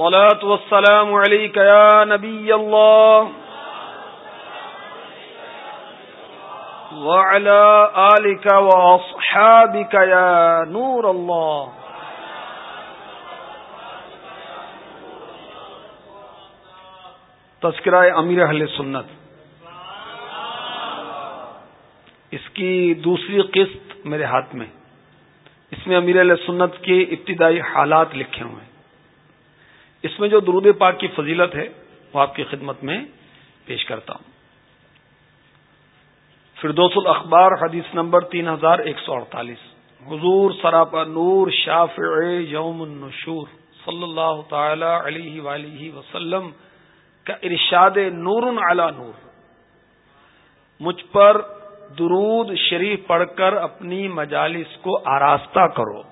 الصلاة والسلام عليك يا نبي الله. وعلى آلك وأصحابك يا نور الله. تذکرہ امیر اہل سنت. اس کی دوسری قسط میرے ہاتھ میں. اس میں امیر علیہ سنت کے ابتدائی حالات لکھے ہوئے ہیں. اس میں جو درود پاک کی فضیلت ہے، وہ آپ کی خدمت میں پیش کرتا ہوں۔ فردوس الاخبار حدیث نمبر تین ہزار ایک سو اڑتالیس۔ حضور سراپا نور شاف یوم النشور صلی اللہ تعالی علیہ ولیہ وسلم کا ارشاد نور علی نور۔ مجھ پر درود شریف پڑھ کر اپنی مجالس کو آراستہ کرو۔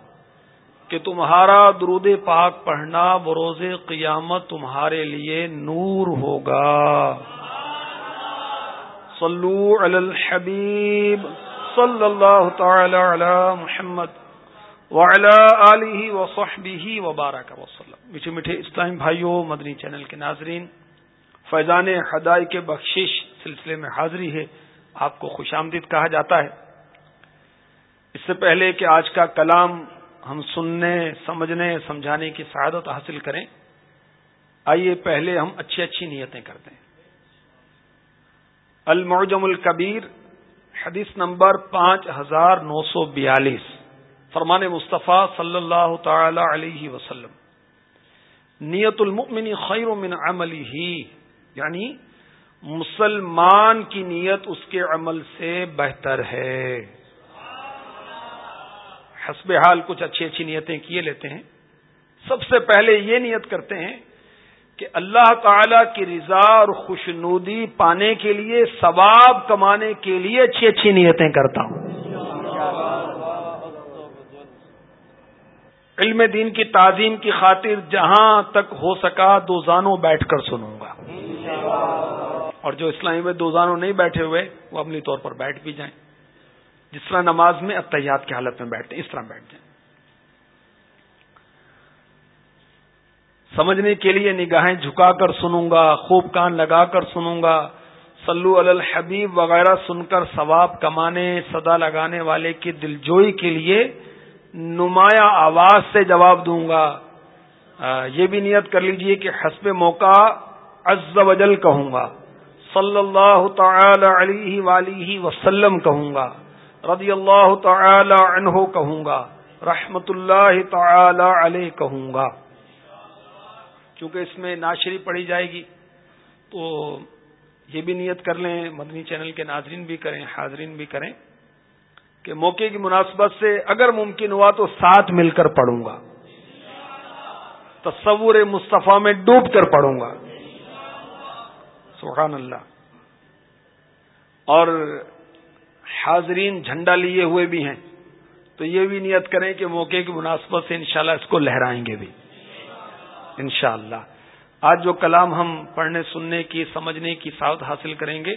کہ تمہارا درود پاک پڑھنا بروز قیامت تمہارے لیے نور ہوگا۔ صلو علی الحبیب صلی اللہ تعالی علی محمد وعلی آلہ وصحبہ وبارک وسلم۔ میٹھے میٹھے اسلام بھائیوں مدنی چینل کے ناظرین، فیضان ہدائی کے بخشش سلسلے میں حاضری ہے۔ آپ کو خوش آمدید کہا جاتا ہے۔ اس سے پہلے کہ آج کا کلام ہم سننے، سمجھنے، سمجھانے کی سعادت حاصل کریں۔ آئیے پہلے ہم اچھی اچھی نیتیں کرتے ہیں۔ المعجم الکبیر، حدیث نمبر پانچ ہزار نو سو بیالیس، فرمان مصطفیٰ صلی اللہ تعالی علیہ وسلم۔ نیت المؤمن خیر من عملی ہی یعنی مسلمان کی نیت اس کے عمل سے بہتر ہے۔ حسب حال کچھ اچھی اچھی نیتیں کیے لیتے ہیں۔ سب سے پہلے یہ نیت کرتے ہیں کہ اللہ تعالی کی رضا اور خوشنودی پانے کے لیے، ثواب کمانے کے لیے اچھی اچھی نیتیں کرتا ہوں۔ علم دین کی تعظیم کی خاطر جہاں تک ہو سکا، دو زانوں بیٹھ کر سنوں گا۔ اور جو اسلامی میں دو زانوں نہیں بیٹھے ہوئے، وہ عملی طور پر بیٹھ بھی جائیں۔ جس طرح نماز میں اتحیات کی حالت میں بیٹھتے اس طرح بیٹھ جائیں۔ سمجھنے کے لیے نگاہیں جھکا کر سنوں گا، خوب کان لگا کر سنوں گا۔ سلو الحبیب وغیرہ سن کر ثواب کمانے، صدا لگانے والے کی دلجوئی کے لیے نمایاں آواز سے جواب دوں گا۔ یہ بھی نیت کر لیجیے کہ حسب موقع عز وجل کہوں گا۔ صلی اللہ تعالی علیہ ولی وسلم کہوں گا۔ رضی اللہ تعالی عنہ کہوں گا، رحمت اللہ تعالی علیہ کہوں گا۔ کیونکہ اس میں ناشری پڑھی جائے گی، تو یہ بھی نیت کر لیں، مدنی چینل کے ناظرین بھی کریں، حاضرین بھی کریں، کہ موقع کی مناسبت سے اگر ممکن ہوا تو ساتھ مل کر پڑھوں گا۔ تصور مصطفیٰ میں ڈوب کر پڑھوں گا۔ سبحان اللہ۔ اور حاضرین جھنڈا لیے ہوئے بھی ہیں۔ تو یہ بھی نیت کریں کہ موقع کی مناسبت سے انشاءاللہ اس کو لہرائیں گے بھی۔ انشاءاللہ۔ آج جو کلام ہم پڑھنے، سننے کی، سمجھنے کی سعادت حاصل کریں گے،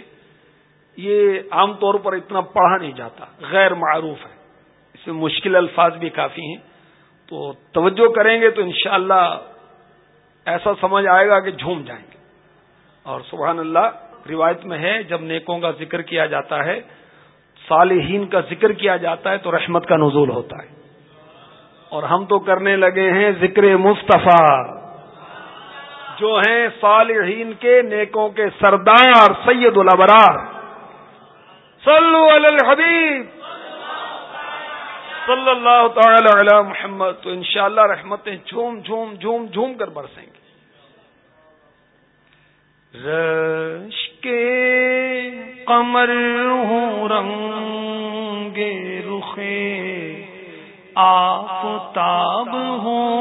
یہ عام طور پر اتنا پڑھا نہیں جاتا، غیر معروف ہے۔ اس میں مشکل الفاظ بھی کافی ہیں۔ تو توجہ کریں گے تو انشاءاللہ ایسا سمجھ آئے گا کہ جھوم جائیں گے۔ اور سبحان اللہ، روایت میں ہے، جب نیکوں کا ذکر کیا جاتا ہے صالحین کا ذکر کیا جاتا ہے تو رحمت کا نزول ہوتا ہے۔ اور ہم تو کرنے لگے ہیں ذکر مصطفیٰ۔ جو ہیں صالحین کے نیکوں کے سردار، سید الابرار۔ صلو علی الحبیب۔ صلی اللہ تعالی علی محمد۔ تو انشاءاللہ رحمتیں جھوم جھوم جھوم جھوم کر برسیں گے کے قمر ہوں رنگ رخے آفتاب ہوں۔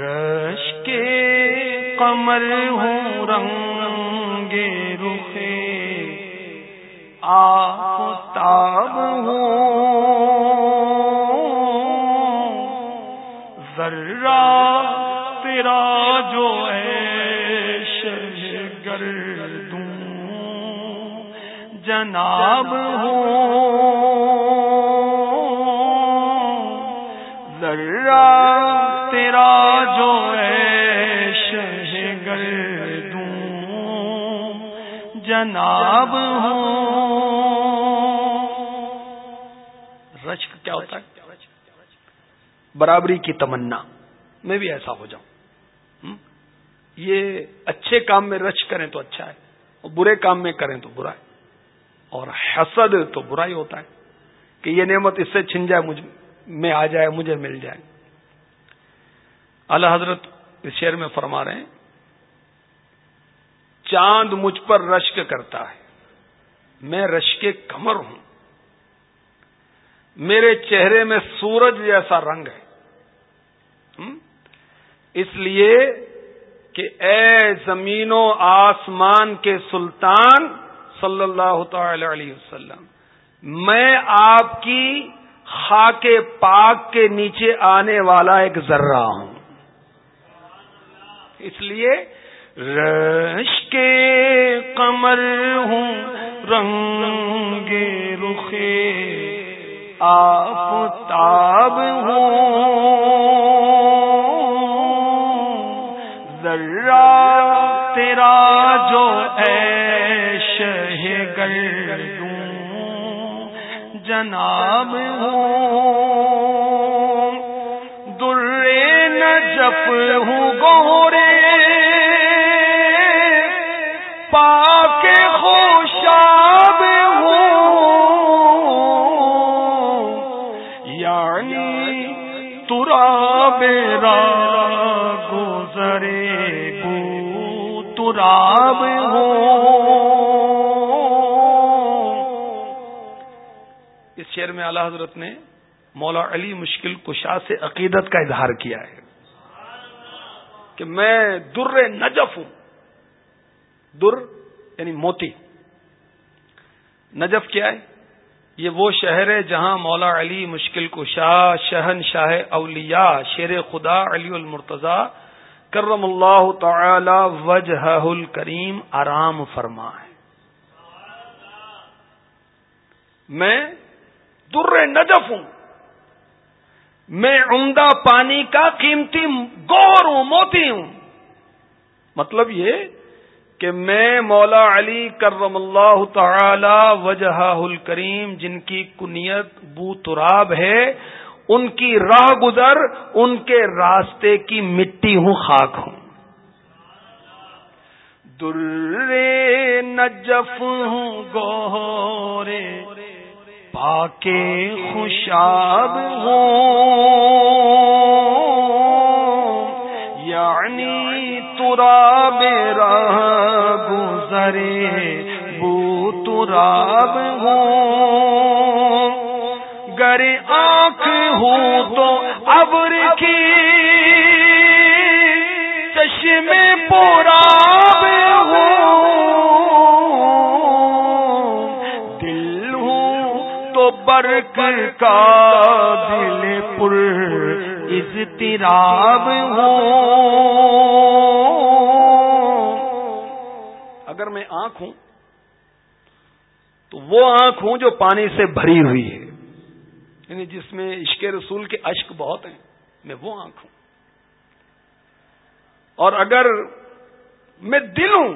رش کے قمر ہوں رنگ رخے آفتاب ہوں۔ ذرہ جناب ہوں۔ جناب رشک کیا ہوتا ہے؟ برابری کی تمنا۔ میں بھی ایسا ہو جاؤں۔ یہ اچھے کام میں رچ کریں تو اچھا ہے اور برے کام میں کریں تو برا ہے۔ اور حسد تو برا ہی ہوتا ہے کہ یہ نعمت اس سے چھن جائے، مجھ میں آ جائے، مجھے مل جائے۔ اللہ حضرت اس شعر میں فرما رہے ہیں، چاند مجھ پر رشک کرتا ہے، میں رشک کمر ہوں۔ میرے چہرے میں سورج جیسا رنگ ہے۔ اس لیے کہ اے زمین و آسمان کے سلطان صلی اللہ تعالی علیہ وسلم، میں آپ کی خاک پاک کے نیچے آنے والا ایک ذرہ ہوں۔ اس لیے رش کے کمر ہوں، رنگ رخے آفتاب ہوں۔ ذرا تیرا جو ہے شہ گر جناب ہوں، درے نجف ہوں گورے خوشاب یعنی ترا بیرا گزرے گو، تراب ہو شعر میں اعلی حضرت نے مولا علی مشکل کشا سے عقیدت کا اظہار کیا ہے کہ میں در نجف ہوں۔ در یعنی موتی۔ نجف کیا ہے؟ یہ وہ شہر ہے جہاں مولا علی مشکل کو شاہ شہن شاہ اولیاء، شیر خدا علی المرتضی کرم اللہ تعالی وجہ الکریم آرام فرما ہے میں در نجف ہوں۔ میں عمدہ پانی کا قیمتی گور ہوں، موتی ہوں۔ مطلب یہ کہ میں مولا علی کرم اللہ تعالی وجہ الکریم، جن کی کنیت بو تراب ہے، ان کی راہ گزر، ان کے راستے کی مٹی ہوں، خاک ہوں۔ در نجف ہوں، گورے۔ پاکے خوشاب ہوں یعنی تراب راہ گزرے، بو تراب ہو۔ گر آنکھ ہو تو ابر کی چشمے پوراب ہو۔ تو کا دل پر اضطراب ہو۔ اگر میں آنکھ ہوں تو وہ آنکھ ہوں جو پانی سے بھری ہوئی ہے۔ یعنی جس میں عشق رسول کے اشک بہت ہیں، میں وہ آنکھ ہوں۔ اور اگر میں دل ہوں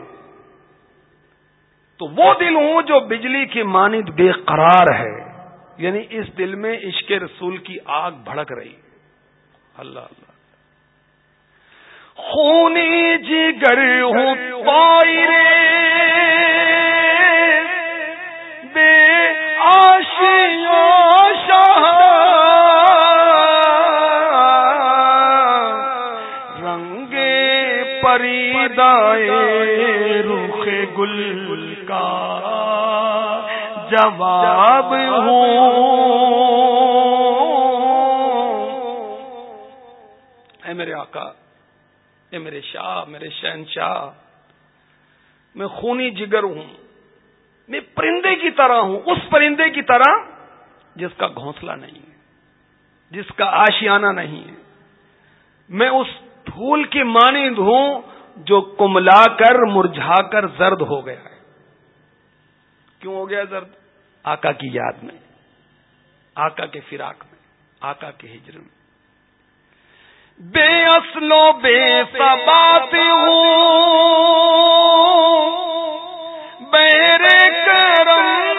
تو وہ دل ہوں جو بجلی کی مانند بے قرار ہے۔ یعنی اس دل میں عشق رسول کی آگ بھڑک رہی۔ اللہ اللہ۔ خونی جگر ہوں پائرے بے آشیا شاہ۔ رنگے پری دائے رخ گل کا۔ جواب ہوں۔ میرے آقا، اے میرے شاہ، میرے شہنشاہ، میں خونی جگر ہوں۔ میں پرندے کی طرح ہوں، اس پرندے کی طرح جس کا گھونسلہ نہیں ہے، جس کا آشیانہ نہیں ہے۔ میں اس پھول کی مانند ہوں جو کملا کر، مرجھا کر زرد ہو گیا ہے۔ کیوں ہو گیا زرد؟ آقا کی یاد میں، آقا کے فراق میں، آقا کے ہجر میں۔ بے اصلو بے سبات ہوں بیرے کرم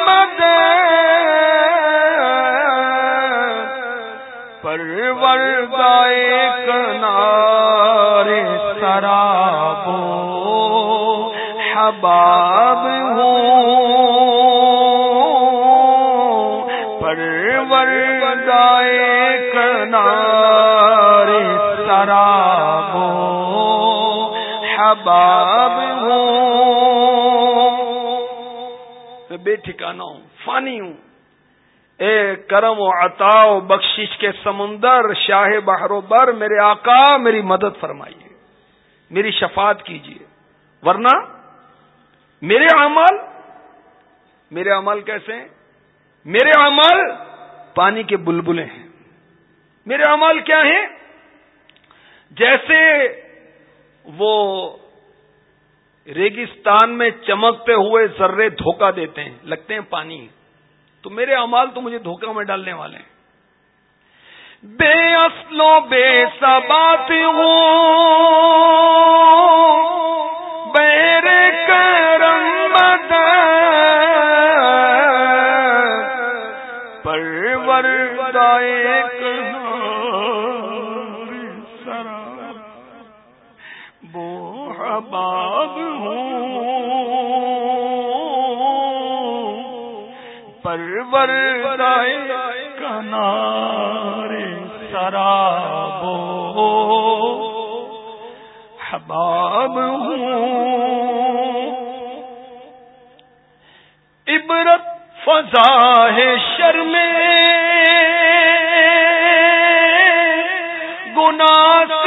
پرور گائے کنار سراب حباب ہوں۔ حباب ہوں۔ بے ٹھکانا ہوں، فانی ہوں۔ اے کرم و عطا و بخشش کے سمندر، شاہ بحر و بر، میرے آقا، میری مدد فرمائیے، میری شفاعت کیجیے۔ ورنہ میرے اعمال میرے اعمال کیسے ہیں؟ میرے اعمال پانی کے بلبلے ہیں۔ میرے اعمال کیا ہیں؟ جیسے وہ ریگستان میں چمکتے ہوئے ذرے دھوکہ دیتے ہیں، لگتے ہیں پانی۔ تو میرے امال تو مجھے دھوکہ میں ڈالنے والے ہیں۔ بے اصلو بے سبات ہوں۔ کنار سرابو حباب ہوں۔ عبرت فضا ہے شرم گناہ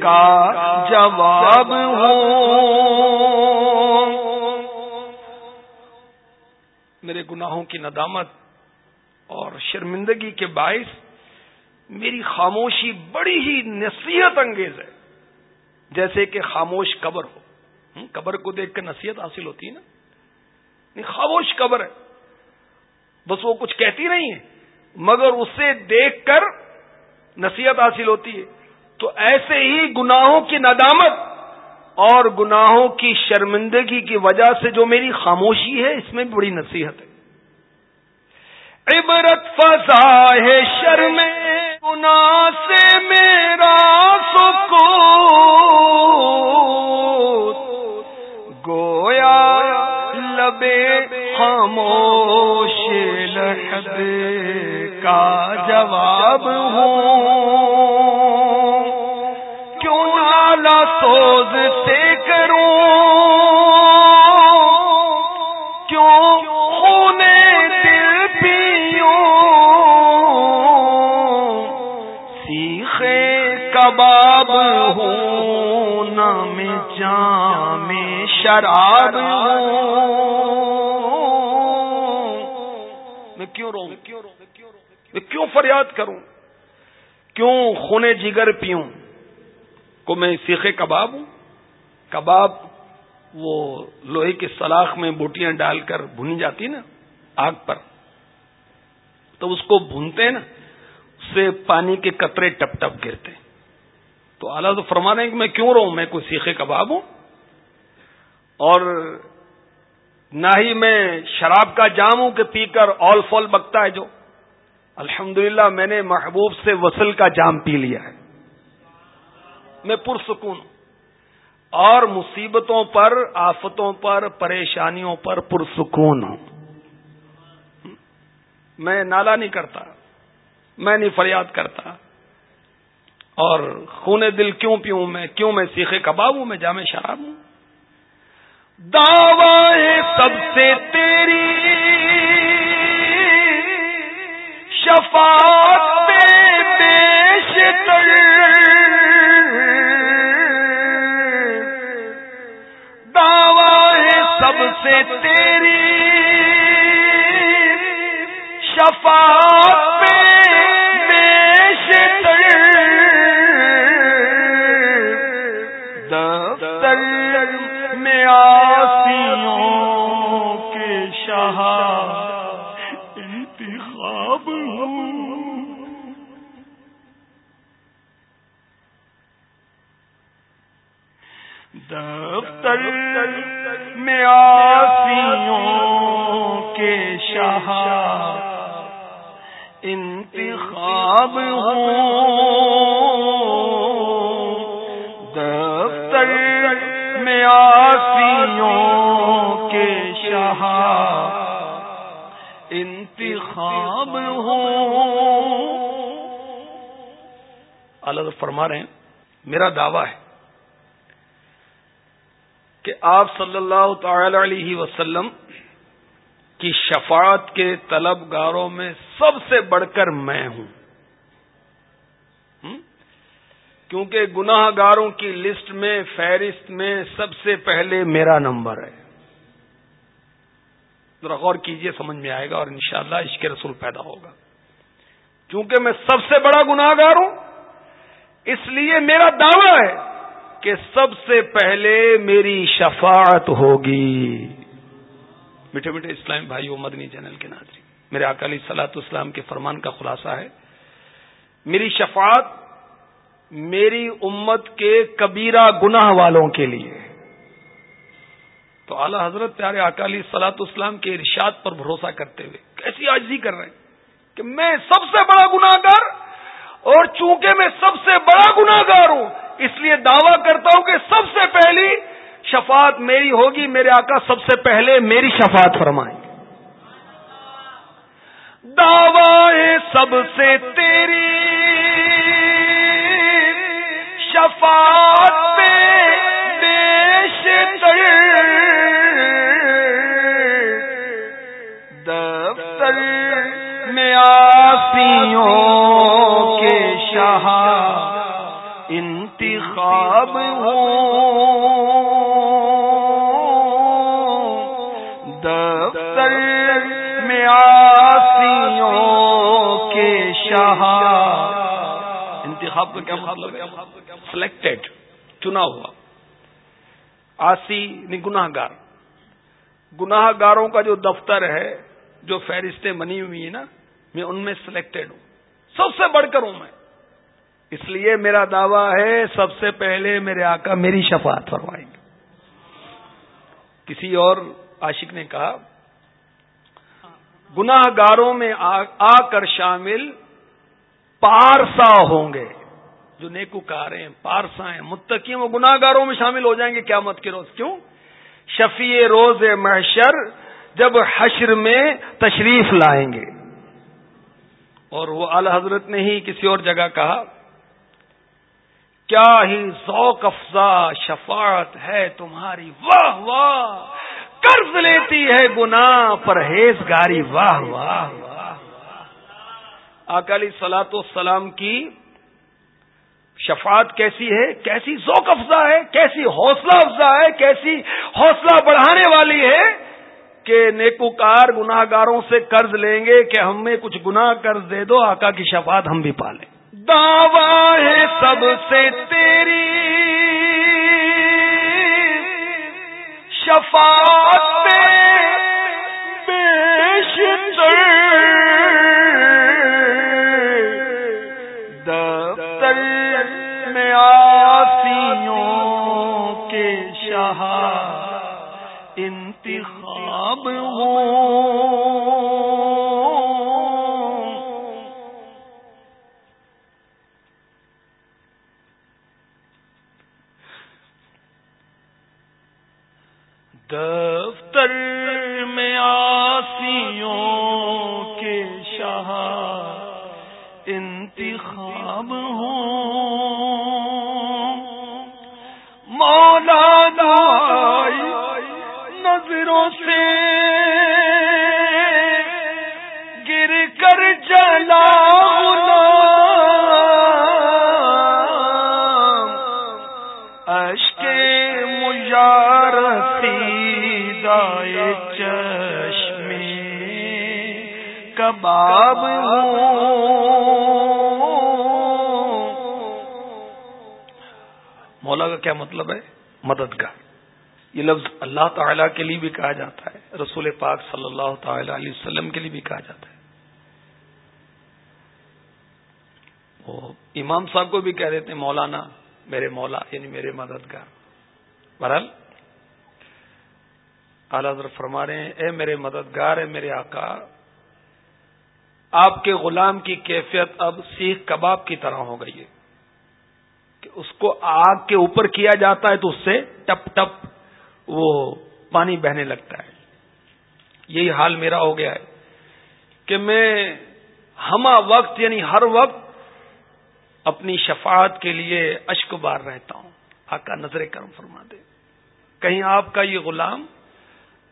کا جواب ہو میرے گناہوں کی ندامت اور شرمندگی کے باعث میری خاموشی بڑی ہی نصیحت انگیز ہے۔ جیسے کہ خاموش قبر ہو۔ قبر کو دیکھ کر نصیحت حاصل ہوتی ہے نا؟ خاموش قبر ہے۔ بس وہ کچھ کہتی نہیں ہے، مگر اسے دیکھ کر نصیحت حاصل ہوتی ہے۔ تو ایسے ہی گناہوں کی ندامت اور گناہوں کی شرمندگی کی وجہ سے جو میری خاموشی ہے، اس میں بڑی نصیحت ہے۔ عبرت فضا ہے شرم گنا سے میرا سکو گویا لبے خاموش لحد کا جواب ہوں۔ سوز سے کروں۔ کیوں؟ ہونے دل پیوں۔ سیخے کباب ہوں، نام جام شراب میں کیوں رو میں کیوں فریاد کروں؟ کیوں خونے جگر پیوں؟ کو میں سیخے کباب ہوں۔ کباب وہ لوہے کے سلاخ میں بوٹیاں ڈال کر بھنی جاتی نا آگ پر۔ تو اس کو بھونتے نا، اس سے پانی کے قطرے ٹپ ٹپ گرتے۔ تو اعلیٰ تو فرما رہے ہیں کہ میں کیوں رہوں؟ میں کوئی سیخے کباب ہوں۔ اور نہ ہی میں شراب کا جام ہوں کہ پی کر آل فال بکتا ہے جو۔ الحمدللہ میں نے محبوب سے وصل کا جام پی لیا ہے۔ میں پرسکون ہوں۔ اور مصیبتوں پر، آفتوں پر، پریشانیوں پر پرسکون ہوں۔ میں نالا نہیں کرتا، میں نہیں فریاد کرتا۔ اور خون دل کیوں پیوں میں، کیوں میں سیخے کباب ہوں، میں جامع شراب ہوں۔ دعوی سب سے تیری شفاعت۔ سے تیری شفاعت میں آسیوں کے شاہ انتخاب دفتر میں آسیوں کے شاہ انتخاب ہوں۔ دفتر میں آسیوں کے شاہ انتخاب ہوں۔ الگ فرما رہے ہیں، میرا دعویٰ ہے کہ آپ صلی اللہ تعالی علیہ وسلم کی شفاعت کے طلبگاروں میں سب سے بڑھ کر میں ہوں۔ کیونکہ گناہ گاروں کی لسٹ میں، فہرست میں سب سے پہلے میرا نمبر ہے۔ ذرا غور کیجیے، سمجھ میں آئے گا اور انشاءاللہ شاء عشق رسول پیدا ہوگا۔ کیونکہ میں سب سے بڑا گناہ گار ہوں، اس لیے میرا دعویٰ ہے۔ کہ سب سے پہلے میری شفاعت ہوگی۔ میٹھے میٹھے اسلام بھائی و مدنی چینل کے ناظرین، میرے اکالی سلاط اسلام کے فرمان کا خلاصہ ہے۔ میری شفاعت میری امت کے کبیرہ گناہ والوں کے لیے۔ تو اعلی حضرت پیارے اکالی سلاط اسلام کے ارشاد پر بھروسہ کرتے ہوئے کیسی آجزی کر رہے ہیں کہ میں سب سے بڑا گناہ گار اور چونکہ میں سب سے بڑا گناہ گار ہوں، اس لیے دعویٰ کرتا ہوں کہ سب سے پہلی شفاعت میری ہوگی، میرے آقا سب سے پہلے میری شفاعت فرمائیں۔ گے دعوی سب سے تیری شفاعت پہ دیش دفتر میں آسیوں انتخاب ہو۔ دفتر میں آسیوں کے شاہ انتخاب کا کیا مطلب سلیکٹڈ چنا ہوا۔ آسی یعنی گناہ گار گناہ گاروں کا جو دفتر ہے، جو فہرستیں بنی ہوئی ہیں نا، میں ان میں سلیکٹڈ ہوں۔ سب سے بڑھ کر ہوں میں۔ اس لیے میرا دعویٰ ہے سب سے پہلے میرے آقا میری شفاعت فرمائیں گے۔ کسی اور عاشق نے کہا گناہ گاروں میں آ کر شامل پارسا ہوں گے۔ جو نیکو کار ہیں، پارسا ہیں، متقی وہ گناہ گاروں میں شامل ہو جائیں گے کیا مت کے روز۔ کیوں؟ شفیع روز محشر جب حشر میں تشریف لائیں گے۔ اور وہ اعلی حضرت نے ہی کسی اور جگہ کہا کیا ہی ذوق افزا، شفاعت ہے تمہاری، واہ واہ۔ قرض لیتی ہے گنا پرہیز گاری واہ واہ۔ واہ اکالی سلاط سلام کی شفاعت کیسی ہے؟ کیسی ذوق افزا ہے؟ کیسی حوصلہ افزا ہے؟ کیسی حوصلہ بڑھانے والی ہے کہ نیکوکار گناہ گاروں سے قرض لیں گے کہ ہمیں کچھ گناہ قرض دے دو، آقا کی شفاعت ہم بھی پالیں۔ دعوی ہے سب سے تیری کے لیے بھی کہا جاتا ہے، رسول پاک صلی اللہ تعالی علیہ وسلم کے لیے بھی کہا جاتا ہے۔ وہ امام صاحب کو بھی کہہ دیتے ہیں، مولانا میرے مولا یعنی میرے مددگار۔ برحال اعلی حضرت فرما رہے ہیں، اے میرے مددگار ہے میرے آقا، آپ کے غلام کی کیفیت اب سیخ کباب کی طرح ہو گئی ہے۔ کہ اس کو آگ کے اوپر کیا جاتا ہے تو اس سے ٹپ ٹپ وہ پانی بہنے لگتا ہے۔ یہی حال میرا ہو گیا ہے کہ میں ہما وقت یعنی ہر وقت اپنی شفاعت کے لیے اشک بار رہتا ہوں۔ آقا نظر کرم فرما دے۔ کہیں آپ کا یہ غلام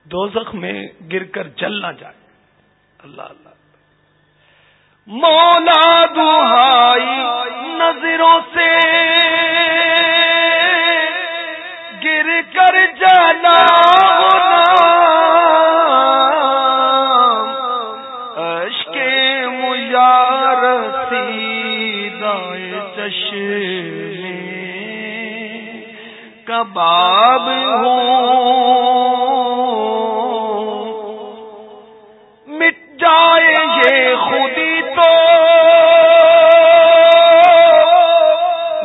دوزخ میں گر کر جل نہ جائے۔ اللہ اللہ۔ مولا دہائی نظروں سے گر کر جانا۔ کباب ہوں۔ مٹ جائے یہ خودی تو۔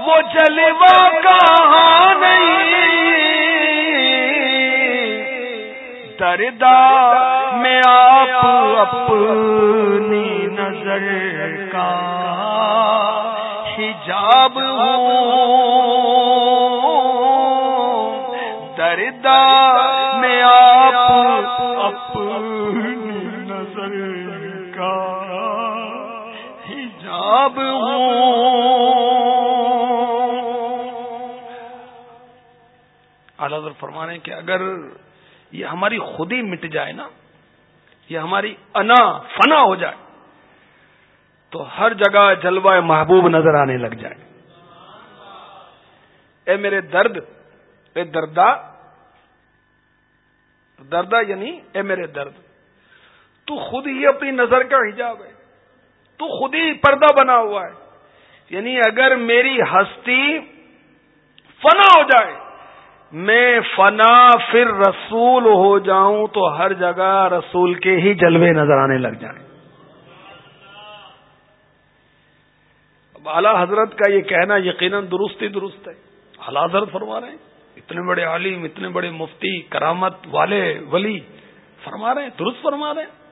وہ جلوا کہاں نہیں۔ دردا میں آپ اپنی نظر کا حجاب ہوں۔ دردا میں آپ اپنی نظر کا حجاب ہوں۔ فرمانے کہ اگر یہ ہماری خودی مٹ جائے نا، یہ ہماری انا، فنا ہو جائے، تو ہر جگہ جلوہ محبوب نظر آنے لگ جائے۔ اے میرے درد، اے دردا دردا یعنی اے میرے درد، تو خود ہی اپنی نظر کا حجاب ہے، تو خود ہی پردہ بنا ہوا ہے۔ یعنی اگر میری ہستی فنا ہو جائے، میں فنا پھر رسول ہو جاؤں تو ہر جگہ رسول کے ہی جلوے نظر آنے لگ جائیں۔ اب اعلی حضرت کا یہ کہنا یقیناً درست ہی درست ہے۔ اعلی حضرت فرما رہے ہیں۔ اتنے بڑے عالم، اتنے بڑے مفتی، کرامت والے، ولی، فرما رہے ہیں، درست فرما رہے ہیں۔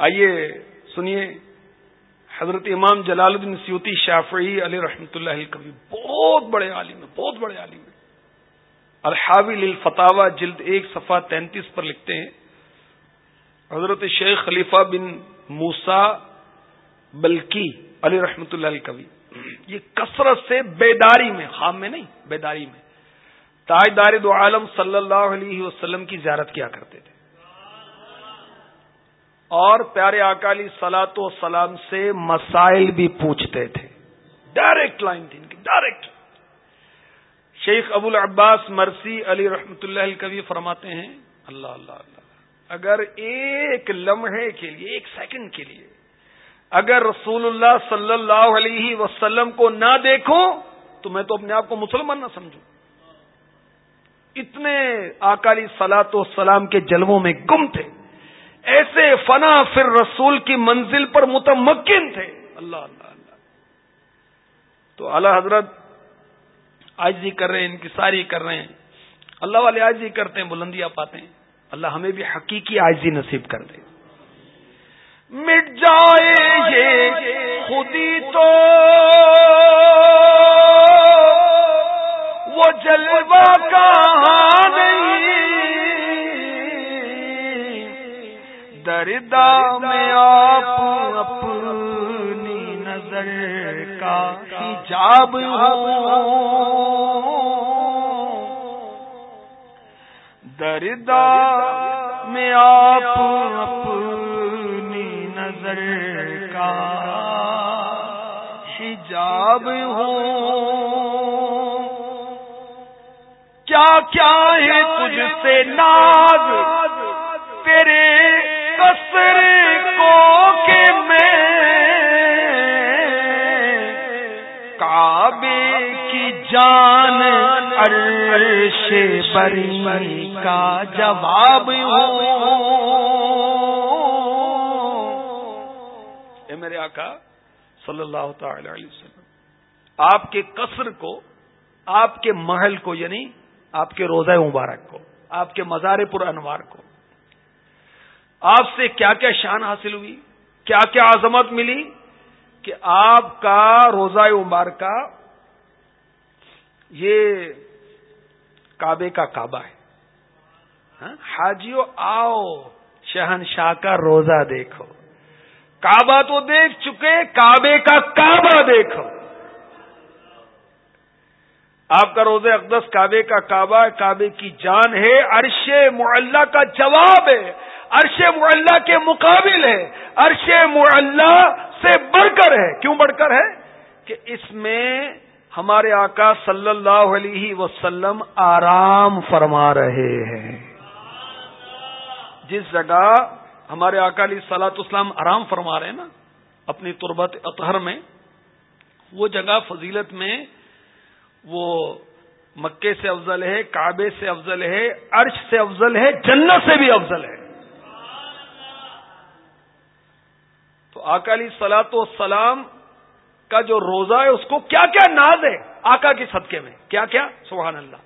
آئیے سنیے، حضرت امام جلال الدین سیوتی شافعی علی رحمۃ اللہ کبھی بہت بڑے عالم ہیں، بہت بڑے عالم ہیں۔ الحاوی الفتاوا جلد ایک صفحہ تینتیس پر لکھتے ہیں، حضرت شیخ خلیفہ بن موسا بلکی علی رحمۃ اللہ کبھی۔ یہ کثرت سے بیداری میں، خام میں نہیں، بیداری میں۔ تاجدار دو عالم صلی اللہ علیہ وسلم کی زیارت کیا کرتے تھے۔ اور پیارے اکالی سلاط و سلام سے مسائل بھی پوچھتے تھے۔ ڈائریکٹ لائن تھی ان کی ڈائریکٹ شیخ ابو العباس مرسی علی رحمت اللہ کبھی فرماتے ہیں اللہ اللہ اللہ۔ اگر ایک لمحے کے لیے، ایک سیکنڈ کے لیے اگر رسول اللہ صلی اللہ علیہ وسلم کو نہ دیکھوں تو میں تو اپنے آپ کو مسلمان نہ سمجھوں۔ اتنے اکالی سلاط و سلام کے جلووں میں گم تھے۔ ایسے فنا پھر رسول کی منزل پر متمکن تھے۔ اللہ اللہ اللہ۔ تو اعلی حضرت آج کر رہے ہیں، انکساری کر رہے ہیں۔ اللہ والے آج ہی کرتے ہیں، بلندیاں پاتے ہیں۔ اللہ ہمیں بھی حقیقی آجزی نصیب کر دے۔ مٹ جائے یہ خودی تو۔ وہ جلوہ کہاں نہیں دردا میں آپ اپنی نظر کا حجاب ہوں۔ دردا میں آپ اپنی نظر کا حجاب ہو۔ کیا کیا ہے تجھ سے ناز؟ تیرے کسر کو کہ کعبے کی جان عرش بری کا جواب اے میرے آقا صلی اللہ تعالی علیہ وسلم، آپ کے قصر کو، آپ کے محل کو یعنی آپ کے روزہ مبارک کو، آپ کے مزار پر انوار کو، آپ سے کیا کیا شان حاصل ہوئی؟ کیا کیا عظمت ملی؟ کہ آپ کا روزہ مبارکہ یہ کعبے کا کعبہ ہے۔ ہاں؟ حاجیو، آؤ شہنشاہ کا روزہ دیکھو۔ کعبہ تو دیکھ چکے کعبے کا کعبہ دیکھو آپ کا روزہ اقدس کعبے کا کعبہ کعبے کی جان ہے، عرش معلہ کا جواب ہے۔ عرش معلہ کے مقابل ہے۔ عرش معلہ سے بڑھ کر ہے۔ کیوں بڑھ کر ہے؟ کہ اس میں ہمارے آقا صلی اللہ علیہ وسلم آرام فرما رہے ہیں۔ جس جگہ ہمارے آقا علی اسلام آرام فرما رہے ہیں نا، اپنی تربت اطہر میں، وہ جگہ فضیلت میں وہ مکے سے افضل ہے، کعبے سے افضل ہے، عرش سے افضل ہے، جنت سے بھی افضل ہے۔ تو اکالی سلاط و سلام کا جو روزہ ہے، اس کو کیا کیا ناز ہے آقا کے صدقے میں؟ کیا کیا؟ سبحان اللہ۔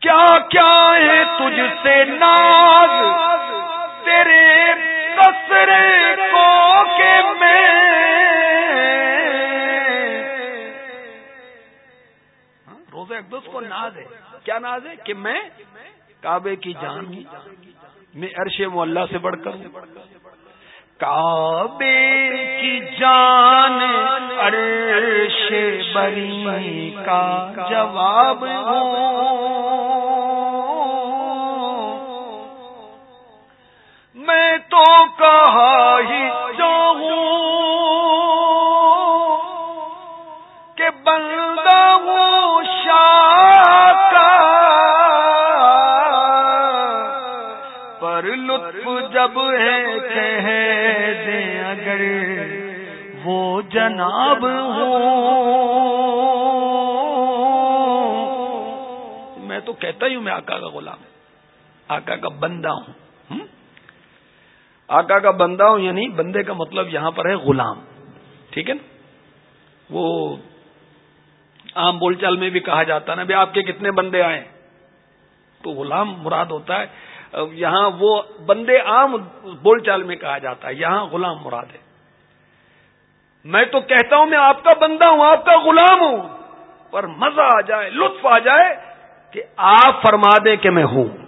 کیا کیا ہے تجھ سے ناز؟ تیرے کسرے کو کہ میں ہاں، روزہ اقدس کو ناز ہے۔ کیا ناز ہے؟ کہ میں کعبے کی جان میں عرش اللہ سے بڑھ کر کعبے کی جان عرش بری کا جواب ہو میں تو کہا ہی چاہوں کہ بندہ ہوں شاہ کا پر لطف جب ہے کہ اگر وہ جناب ہو میں تو کہتا ہی ہوں میں آقا کا غلام، آقا کا بندہ ہوں۔ آقا کا بندہ ہوں یعنی بندے کا مطلب یہاں پر ہے غلام۔ ٹھیک ہے نا؟ وہ عام بول چال میں بھی کہا جاتا نا آپ کے کتنے بندے آئے؟ تو غلام مراد ہوتا ہے، یہاں وہ بندے عام بول چال میں کہا جاتا ہے، یہاں غلام مراد ہے۔ میں تو کہتا ہوں، میں آپ کا بندہ ہوں، آپ کا غلام ہوں، پر مزہ آ جائے، لطف آ جائے کہ آپ فرما دیں کہ میں ہوں۔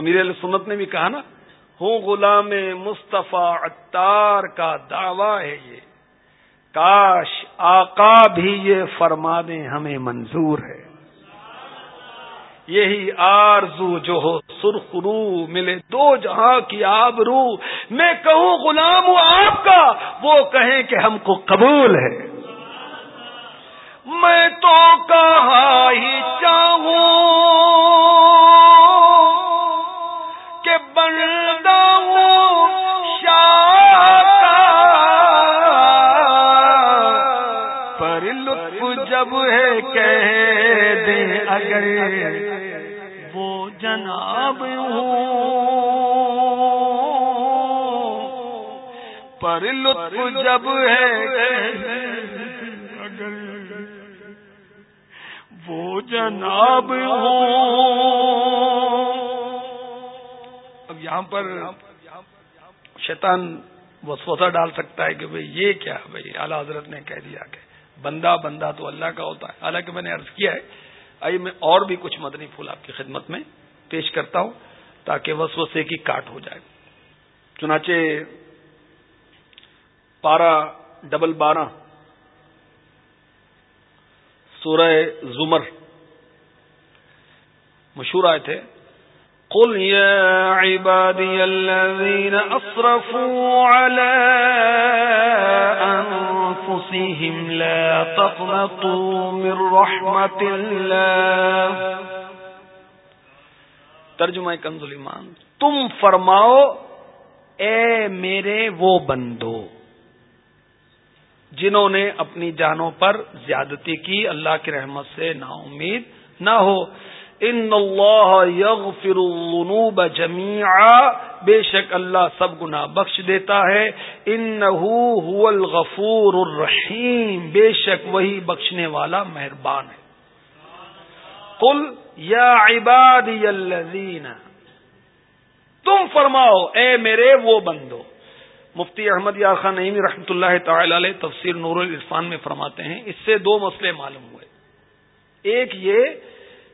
امیر علیہ سنت نے بھی کہا نا، ہوں غلام مصطفیٰ اتار کا دعویٰ ہے یہ۔ کاش آقا بھی یہ فرما دیں ہمیں منظور ہے۔ یہی آرزو جو ہو سرخ رو ملے دو جہاں کی آب رو میں کہوں غلام ہوں آپ کا، وہ کہیں کہ ہم کو قبول ہے۔ میں تو کہا ہی چاہوں جب ہے کہہ دیں اگر وہ جناب پر لطف جب ہے وہ جناب ہو۔ اب یہاں پر شیطان وسوسہ ڈال سکتا ہے کہ بھئی یہ کیا بھائی اعلی حضرت نے کہہ دیا کہ بندہ بندہ تو اللہ کا ہوتا ہے۔ حالانکہ میں نے عرض کیا ہے، آئیے میں اور بھی کچھ مدنی پھول آپ کی خدمت میں پیش کرتا ہوں تاکہ وسوسے کی کاٹ ہو جائے۔ چنانچہ پارہ ڈبل بارہ سورہ زمر مشہور آئے تھے قل يا عبادي الذين أصرفوا على أنفسهم لا تقنطوا من رحمة الله ترجمہ کنز ایمان۔ تم فرماؤ، اے میرے وہ بندو جنہوں نے اپنی جانوں پر زیادتی کی، اللہ کی رحمت سے نا امید نہ ہو۔ ان اللہ یغفر الذنوب جميعا بے شک اللہ سب گناہ بخش دیتا ہے۔ هو الغفور الرحیم، بے شک وہی بخشنے والا مہربان ہے۔ قل یا عبادی الذین، تم فرماؤ، اے میرے وہ بندو۔ مفتی احمد یا خان نعیمی رحمۃ اللہ تعالی علیہ تفسیر نور الرفان میں فرماتے ہیں، اس سے دو مسئلے معلوم ہوئے۔ ایک یہ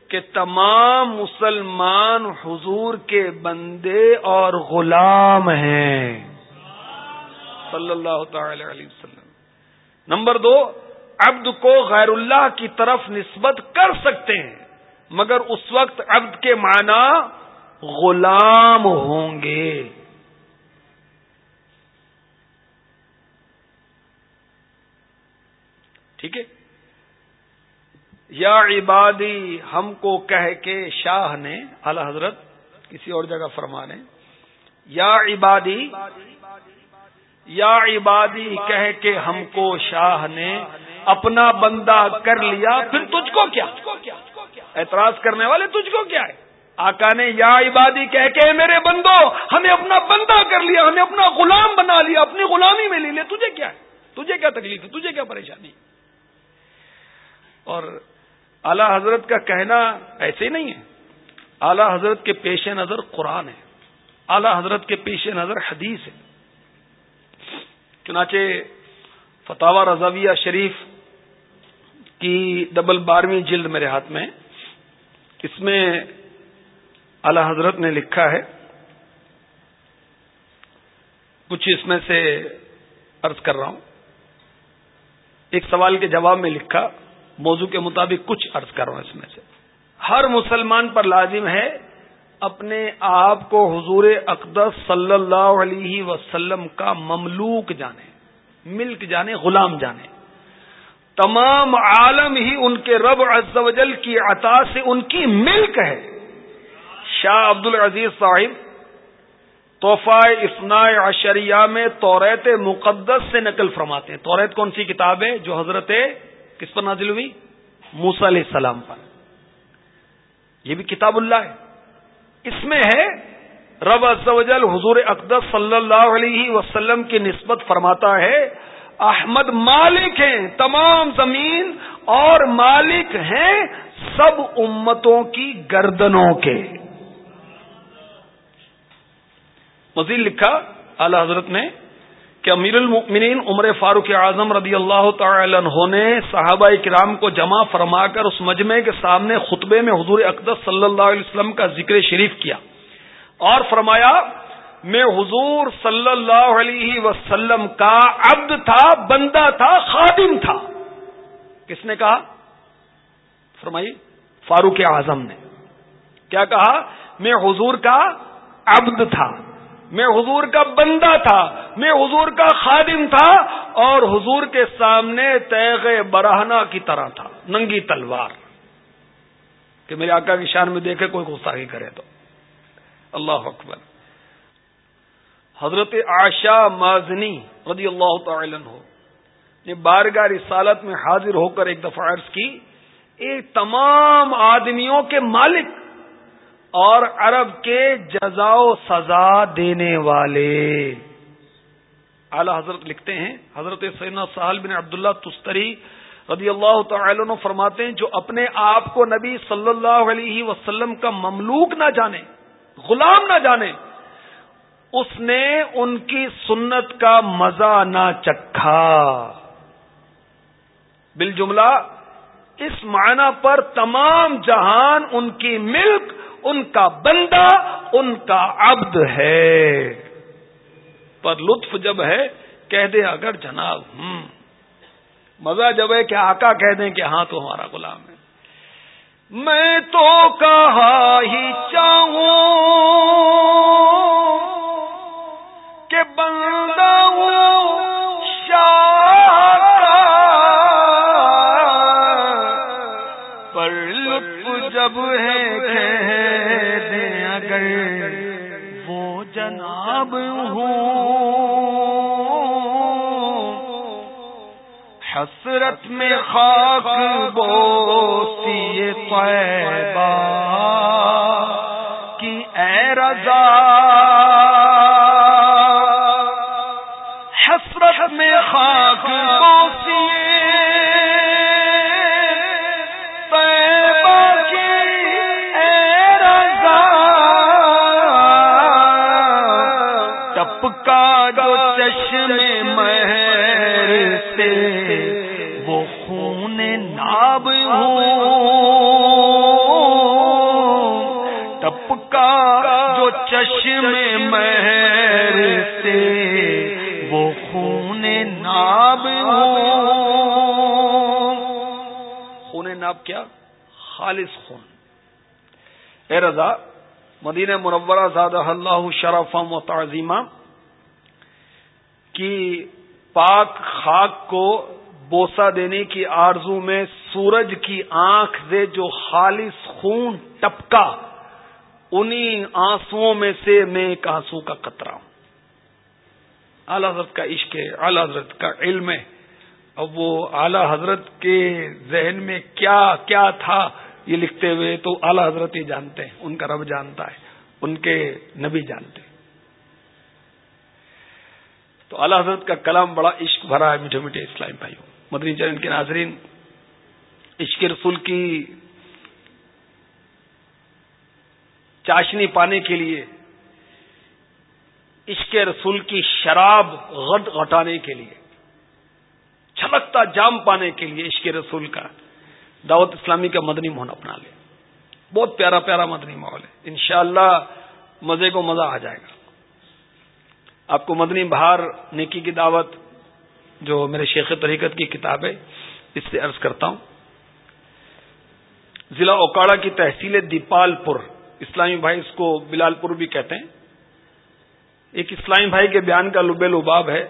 کہ تمام مسلمان حضور کے بندے اور غلام ہیں۔ صلی اللہ تعالی علیہ وسلم۔ نمبر دو، عبد کو غیر اللہ کی طرف نسبت کر سکتے ہیں، مگر اس وقت عبد کے معنی غلام ہوں گے۔ ٹھیک ہے؟ یا عبادی، ہم کو کہہ کے شاہ نے، اعلی حضرت کسی اور جگہ فرما لیں یا عبادی یا عبادی کہہ کے ہم کو شاہ نے اپنا بندہ کر لیا، پھر تجھ کو کیا؟ اعتراض کرنے والے تجھ کو کیا ہے؟ آقا نے یا عبادی کہہ کے میرے بندو، ہمیں اپنا بندہ کر لیا، ہمیں اپنا غلام بنا لیا، اپنی غلامی میں لے لیا، تجھے کیا ہے؟ تجھے کیا تکلیف ہے؟ تجھے کیا پریشانی؟ اور اعلی حضرت کا کہنا ایسے ہی نہیں ہے۔ اعلی حضرت کے پیش نظر قرآن ہے۔ اعلی حضرت کے پیش نظر حدیث ہے۔ چنانچہ فتح رضویہ شریف کی ڈبل بارہویں جلد میرے ہاتھ میں اس میں اعلی حضرت نے لکھا ہے۔ کچھ اس میں سے عرض کر رہا ہوں۔ ایک سوال کے جواب میں لکھا۔ موضوع کے مطابق کچھ عرض کر رہا ہوں اس میں سے۔ ہر مسلمان پر لازم ہے اپنے آپ کو حضور اقدس صلی اللہ علیہ وسلم کا مملوک جانے، ملک جانے، غلام جانے۔ تمام عالم ہی ان کے رب عز و جل کی عطا سے ان کی ملک ہے۔ شاہ عبد العزیز صاحب، تحفہ افنا اشریہ میں توریت مقدس سے نقل فرماتے ہیں۔ توریت کون سی کتاب ہے؟ جو حضرت کس پر نازل ہوئی؟ موسا علیہ السلام پر۔ یہ بھی کتاب اللہ ہے۔ اس میں ہے، رب ازل حضور اقدس صلی اللہ علیہ وسلم کی نسبت فرماتا ہے، احمد مالک ہیں، تمام زمین اور مالک ہیں سب امتوں کی گردنوں کے۔ مزید لکھا، اعلی حضرت نے کہ امیر المؤمنین عمر فاروق اعظم رضی اللہ تعالی عنہ نے صحابہ کرام کو جمع فرما کر اس مجمع کے سامنے خطبے میں حضور اقدس صلی اللہ علیہ وسلم کا ذکر شریف کیا اور فرمایا، میں حضور صلی اللہ علیہ وسلم کا عبد تھا، بندہ تھا، خادم تھا۔ کس نے کہا؟ فرمائی، فاروق اعظم نے۔ کیا کہا؟ میں حضور کا عبد تھا۔ میں حضور کا بندہ تھا، میں حضور کا خادم تھا اور حضور کے سامنے تیغ براہنا کی طرح تھا، ننگی تلوار۔ کہ میرے آقا کی شان میں دیکھے کوئی گستاخی کرے تو۔ اللہ اکبر۔ حضرت آشا مازنی رضی اللہ تعالی ہو نے بارگاہ رسالت میں حاضر ہو کر ایک دفعہ عرض کی ایک تمام آدمیوں کے مالک اور عرب کے جزا و سزا دینے والے۔ اعلی حضرت لکھتے ہیں، حضرت سینا سہل بن عبداللہ تستری رضی اللہ تعالی عنہ فرماتے ہیں، جو اپنے آپ کو نبی صلی اللہ علیہ وسلم کا مملوک نہ جانے، غلام نہ جانے، اس نے ان کی سنت کا مزہ نہ چکھا۔ بل جملہ اس معنی پر تمام جہان ان کی ملک ان کا بندہ ان کا عبد ہے۔ پر لطف جب ہے، کہہ دے اگر جناب ہوں مزہ جب ہے کہ آقا کہہ دیں کہ ہاں تو ہمارا غلام ہے۔ میں تو کہا ہی چاہوں کہ بندہ ہوں اب ہوں حسرت میں خاک بوسی طیبہ کی اے رضا۔ حسرت میں خاک چشم مہر سے ناب ٹپکا جو چشم مہر سے وہ خون ناب خون ناب کیا؟ خالص خون۔ اے رضا، مدینہ مرورہ زادہ اللہ شرفم و تعظیمہ کی پاک خاک کو بوسا دینے کی آرزو میں سورج کی آنکھ سے جو خالص خون ٹپکا، انہی آنسو میں سے میں ایک آنسو کا قطرہ۔ ہوں اعلی حضرت کا عشق ہے اعلی حضرت کا علم۔ ہے اب وہ اعلی حضرت کے ذہن میں کیا کیا تھا یہ لکھتے ہوئے تو اعلی حضرت ہی جانتے ہیں، ان کا رب جانتا ہے، ان کے نبی جانتے ہیں۔ تو اعلی حضرت کا کلام بڑا عشق بھرا ہے میٹھے میٹھے اسلام بھائیوں۔ مدنی چرن کے ناظرین، عشق رسول کی چاشنی پانے کے لیے، عشق رسول کی شراب غد غٹانے کے لیے، چھلکتا جام پانے کے لیے عشق رسول کا دعوت اسلامی کا مدنی مہن اپنا لے۔ بہت پیارا پیارا مدنی ماحول ہے۔ انشاءاللہ مزے کو مزہ آ جائے گا۔ آپ کو مدنی بہار نیکی کی دعوت جو میرے شیخ طریقت کی کتاب ہے، اس سے عرض کرتا ہوں۔ ضلع اوکاڑا کی تحصیل دیپال پور، اسلامی بھائی اس کو بلال پور بھی کہتے ہیں۔ ایک اسلامی بھائی کے بیان کا لبے لباب ہے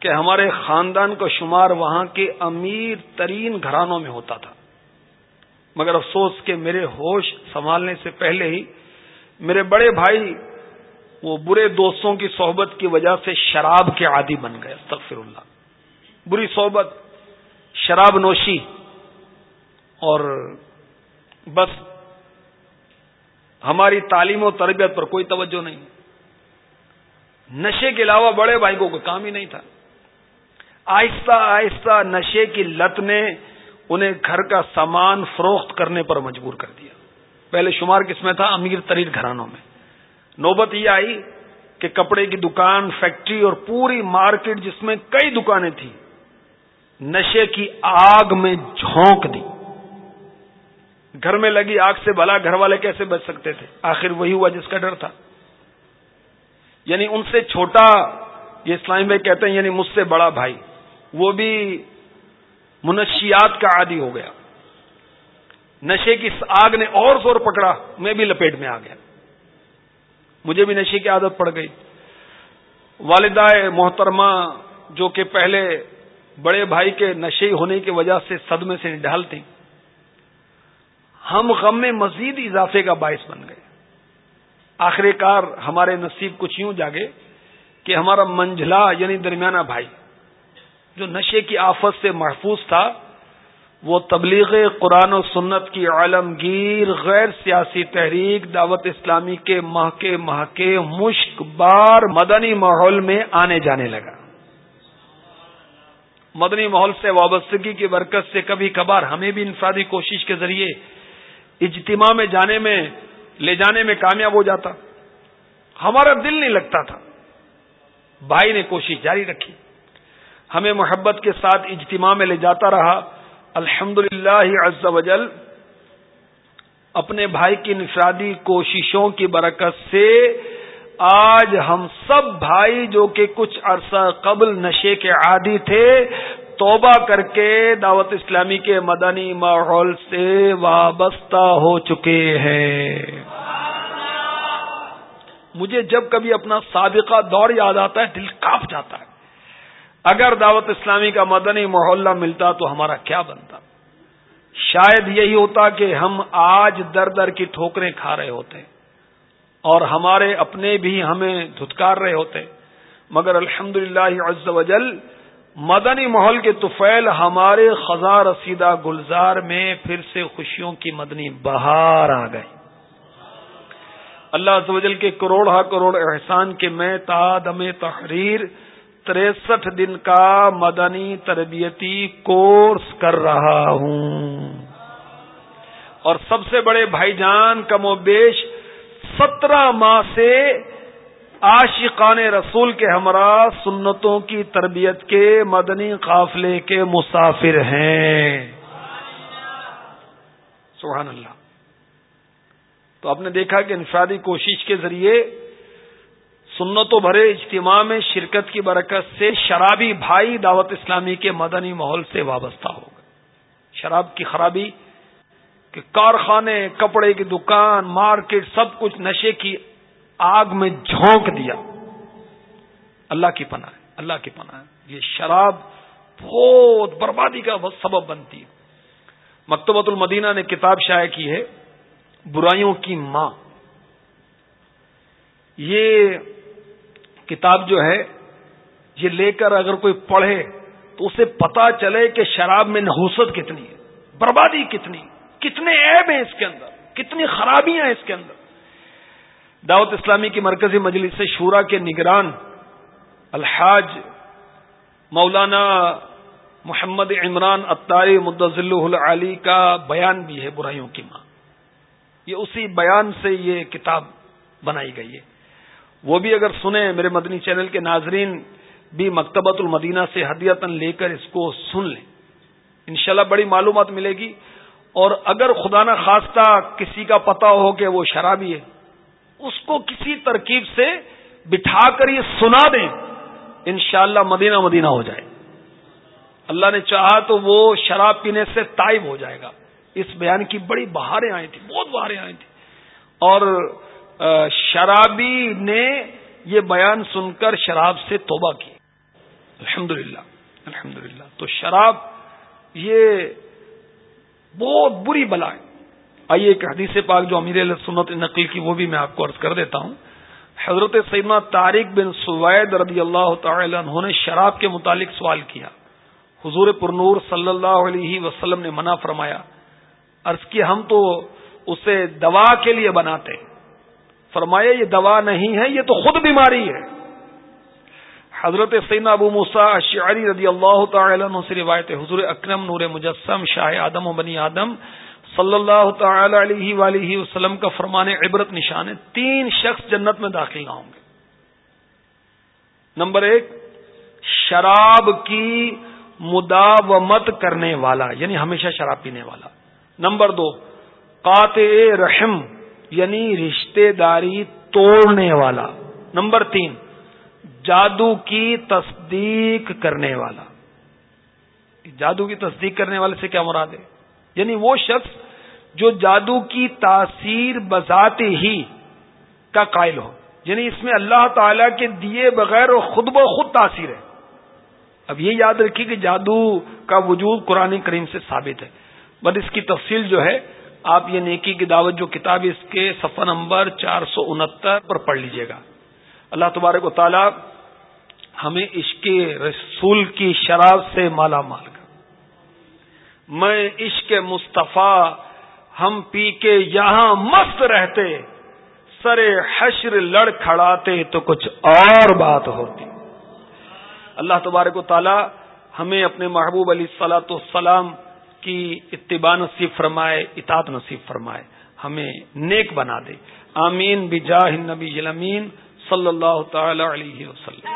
کہ ہمارے خاندان کا شمار وہاں کے امیر ترین گھرانوں میں ہوتا تھا۔ مگر افسوس کہ میرے ہوش سنبھالنے سے پہلے ہی میرے بڑے بھائی وہ برے دوستوں کی صحبت کی وجہ سے شراب کے عادی بن گئے، استغفر اللہ۔ بری صحبت، شراب نوشی اور بس ہماری تعلیم و تربیت پر کوئی توجہ نہیں۔ نشے کے علاوہ بڑے بھائی کو کوئی کام ہی نہیں تھا۔ آہستہ آہستہ نشے کی لت نے انہیں گھر کا سامان فروخت کرنے پر مجبور کر دیا۔ پہلے شمار کس میں تھا، امیر ترین گھرانوں میں۔ نوبت یہ آئی کہ کپڑے کی دکان، فیکٹری اور پوری مارکیٹ جس میں کئی دکانیں تھیں، نشے کی آگ میں جھونک دی۔ گھر میں لگی آگ سے بھلا گھر والے کیسے بچ سکتے تھے؟ آخر وہی ہوا جس کا ڈر تھا۔ یعنی ان سے چھوٹا، یہ اسلام بھائی کہتے ہیں یعنی مجھ سے بڑا بھائی، وہ بھی منشیات کا عادی ہو گیا۔ نشے کی آگ نے اور زور پکڑا، میں بھی لپیٹ میں آ گیا۔ مجھے بھی نشے کی عادت پڑ گئی۔ والدہ محترمہ جو کہ پہلے بڑے بھائی کے نشے ہونے کی وجہ سے صدمے سے ڈال تھی ہم غم میں مزید اضافے کا باعث بن گئے۔ آخر کار ہمارے نصیب کچھ یوں جاگے کہ ہمارا منجلا یعنی درمیانہ بھائی جو نشے کی آفت سے محفوظ تھا وہ تبلیغ قرآن و سنت کی عالمگیر، غیر سیاسی تحریک، دعوت اسلامی کے ماہ کے ماہ کے مشک بار مدنی ماحول میں آنے جانے لگا۔ مدنی ماحول سے وابستگی کی برکت سے کبھی کبھار ہمیں بھی انفرادی کوشش کے ذریعے اجتماع میں جانے میں، لے جانے میں کامیاب ہو جاتا۔ ہمارا دل نہیں لگتا تھا۔ بھائی نے کوشش جاری رکھی۔ ہمیں محبت کے ساتھ اجتماع میں لے جاتا رہا۔ الحمد للہ وجل اپنے بھائی کی انفرادی کوششوں کی برکت سے آج ہم سب بھائی جو کہ کچھ عرصہ قبل نشے کے عادی تھے، توبہ کر کے دعوت اسلامی کے مدنی ماحول سے وابستہ ہو چکے ہیں۔ مجھے جب کبھی اپنا سابقہ دور یاد آتا ہے، دل کاپ جاتا ہے۔ اگر دعوت اسلامی کا مدنی محلہ ملتا تو ہمارا کیا بنتا؟ شاید یہی ہوتا کہ ہم آج در در کی ٹھوکریں کھا رہے ہوتے اور ہمارے اپنے بھی ہمیں دھتکار رہے ہوتے۔ مگر الحمد للہ وجل مدنی محل کے توفیل ہمارے خزاں رسیدہ گلزار میں پھر سے خوشیوں کی مدنی بہار آ گئی اللہ وجل کے کروڑ ہا کروڑ احسان کے میں تادم تحریر تریسٹھ دن کا مدنی تربیتی کورس کر رہا ہوں۔ اور سب سے بڑے بھائی جان کم و بیش سترہ ماہ سے عاشقان رسول کے ہمراہ سنتوں کی تربیت کے مدنی قافلے کے مسافر ہیں۔ سبحان اللہ۔ تو آپ نے دیکھا کہ انفرادی کوشش کے ذریعے سنتوں بھرے اجتماع میں شرکت کی برکت سے شرابی بھائی دعوت اسلامی کے مدنی ماحول سے وابستہ ہو گئے۔ شراب کی خرابی کہ کارخانے، کپڑے کی دکان، مارکیٹ، سب کچھ نشے کی آگ میں جھونک دیا۔ اللہ کی پناہ ہے، اللہ کی پناہ ہے۔ یہ شراب بہت بربادی کا سبب بنتی ہے۔ مکتبۃ المدینہ نے کتاب شائع کی ہے، برائیوں کی ماں۔ یہ کتاب جو ہے، یہ لے کر اگر کوئی پڑھے تو اسے پتا چلے کہ شراب میں نحوست کتنی ہے، بربادی کتنی کتنے عیب ہیں اس کے اندر، کتنی خرابیاں ہیں اس کے اندر۔ دعوت اسلامی کی مرکزی مجلس سے شورا کے نگران الحاج مولانا محمد عمران اتاری مدضل العلی کا بیان بھی ہے برائیوں کی ماں۔ یہ اسی بیان سے یہ کتاب بنائی گئی ہے۔ وہ بھی اگر سنیں میرے مدنی چینل کے ناظرین بھی مکتبۃ المدینہ سے ہدیتن لے کر اس کو سن لیں۔ انشاءاللہ بڑی معلومات ملے گی۔ اور اگر خدا نہ خواستہ کسی کا پتا ہو کہ وہ شرابی ہے، اس کو کسی ترکیب سے بٹھا کر یہ سنا دیں۔ انشاءاللہ مدینہ مدینہ ہو جائے۔ اللہ نے چاہا تو وہ شراب پینے سے تائب ہو جائے گا۔ اس بیان کی بڑی بہاریں آئی تھیں، بہت بہاریں آئی تھیں۔ اور شرابی نے یہ بیان سن کر شراب سے توبہ کی۔ الحمد للہ تو شراب یہ بہت بری بلا ہے۔ آئیے ایک حدیث پاک جو امیر سنت نقل کی، وہ بھی میں آپ کو عرض کر دیتا ہوں۔ حضرت سیدنا طارق بن سوید رضی اللہ تعالی عنہ نے شراب کے متعلق سوال کیا۔ حضور پرنور صلی اللہ علیہ وسلم نے منع فرمایا، عرض کی، ہم تو اسے دوا کے لیے بناتے فرمایا، یہ دوا نہیں ہے، یہ تو خود بیماری ہے۔ حضرت سینا ابو مسا اشعری رضی اللہ تعالی عنہ سے روایت حضور اکرم نور مجسم شاہ آدم و بنی آدم صلی اللہ تعالی علیہ وآلہ وسلم کا فرمان عبرت نشان ہے، تین شخص جنت میں داخل ہوں گے۔ نمبر ایک، شراب کی مداومت کرنے والا یعنی ہمیشہ شراب پینے والا۔ نمبر دو، قاطع رحم یعنی رشتے داری توڑنے والا۔ نمبر تین، جادو کی تصدیق کرنے والا۔ جادو کی تصدیق کرنے والے سے کیا مراد ہے؟ یعنی وہ شخص جو جادو کی تاثیر بذات ہی کا قائل ہو۔ یعنی اس میں اللہ تعالی کے دیے بغیر خود بخود تاثیر ہے۔ اب یہ یاد رکھیے کہ جادو کا وجود قرآن کریم سے ثابت ہے۔ بٹ اس کی تفصیل جو ہے آپ یہ نیکی کی دعوت جو کتاب اس کے صفحہ نمبر چار سو انہتر پر پڑھ لیجیے گا۔ اللہ تبارک و تعالی ہمیں عشق رسول کی شراب سے مالا مال کر۔ میں عشق مصطفیٰ، ہم پی کے یہاں مست رہتے سرے حشر لڑ کھڑاتے تو کچھ اور بات ہوتی۔ اللہ تبارک و تعالی ہمیں اپنے محبوب علی سلاۃ السلام کی اتباع نصیب فرمائے، اطاعت نصیب فرمائے۔ ہمیں نیک بنا دے۔ آمین۔ بجاہ النبی امین صلی اللہ تعالی علیہ وسلم۔